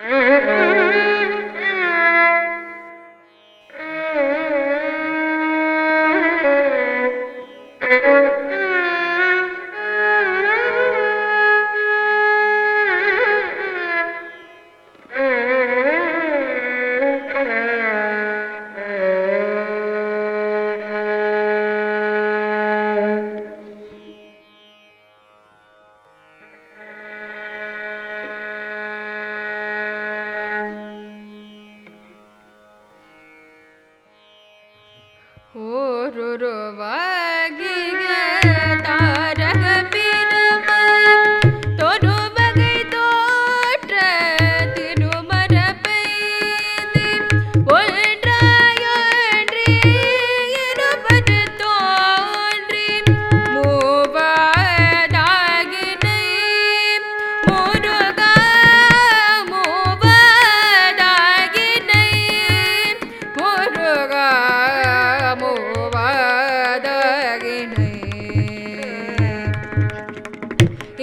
Mm-hmm. ಗುರುವ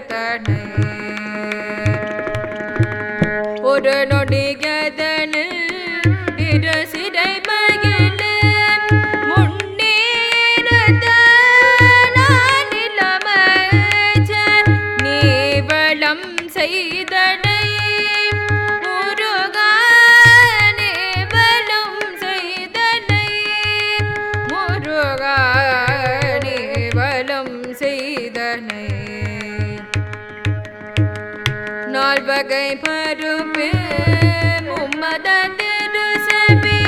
தனை வாழ்வகை பருப்பே மும்மதத்து SEBI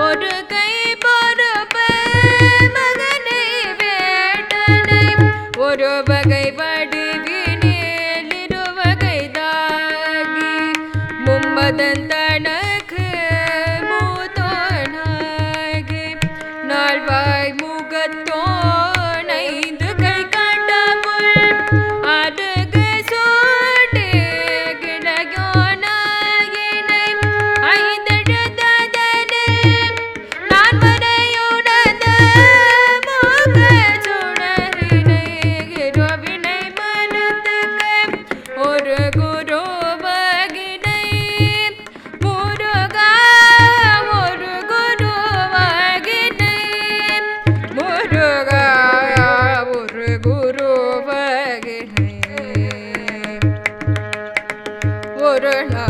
ஒரு கை பொறுப்பு. மகனை வேட்டனை. ஒரு வகை வடிவினேலிரு வகைதாகி மும்மதன் தனக்கு no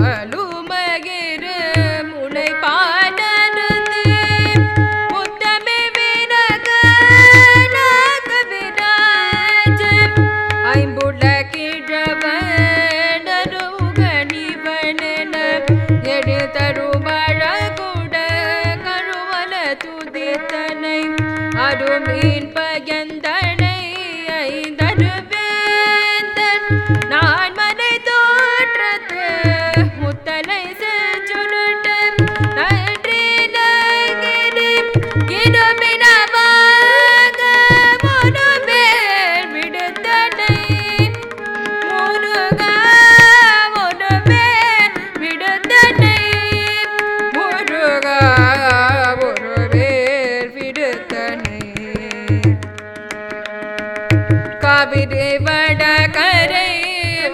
கவிதை வட கரை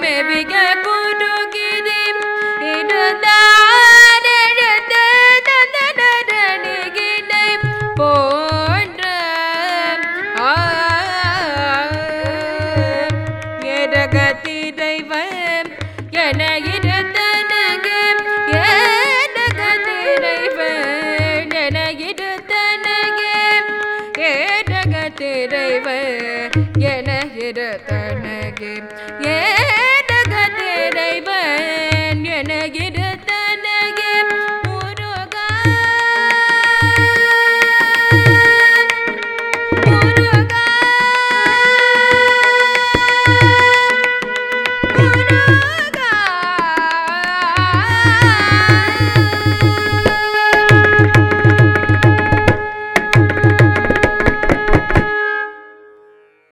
மெவிக போன்ற ஏரகத்திரைவன் என இருந்தனக ஏரகத்திரைவன் என இருந்தனக ஏரகத்திரைவன் என இருந்தனக ஏ